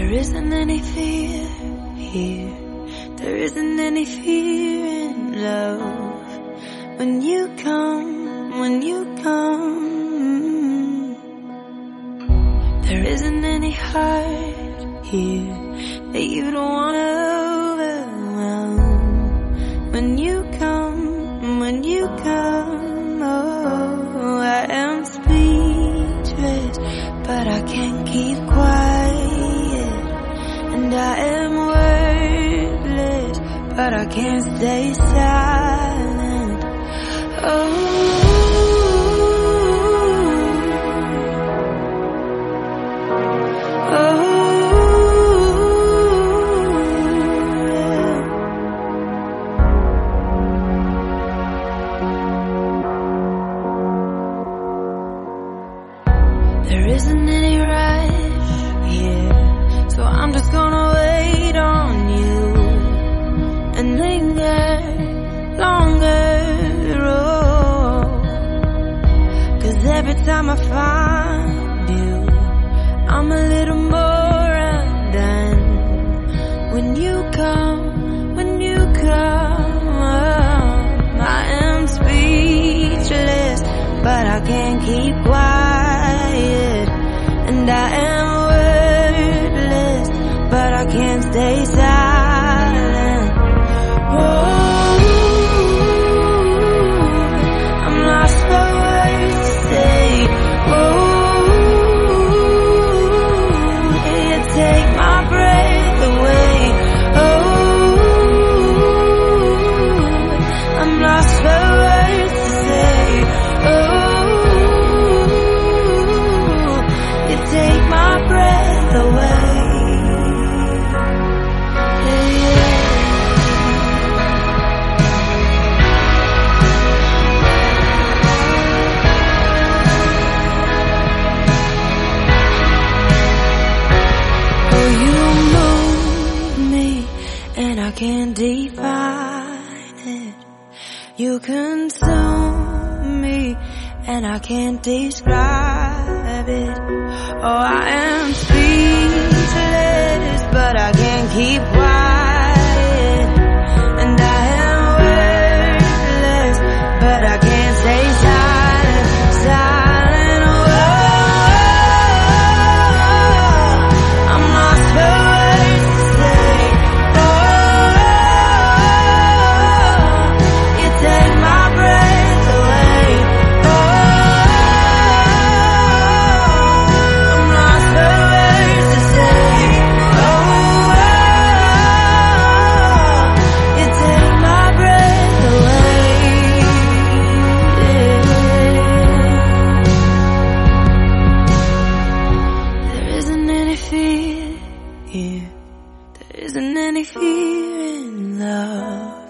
There isn't any fear here. There isn't any fear in love. When you come, when you come, there isn't any heart here that you don't want but I can't stay silent. Oh. Oh. There isn't time I find you, I'm a little more undone. When you come, when you come, I am speechless, but I can't keep quiet. And I am can't define it. You consume me, and I can't describe it. Oh, I am speechless, but I can't keep quiet. Here. There isn't any fear in love.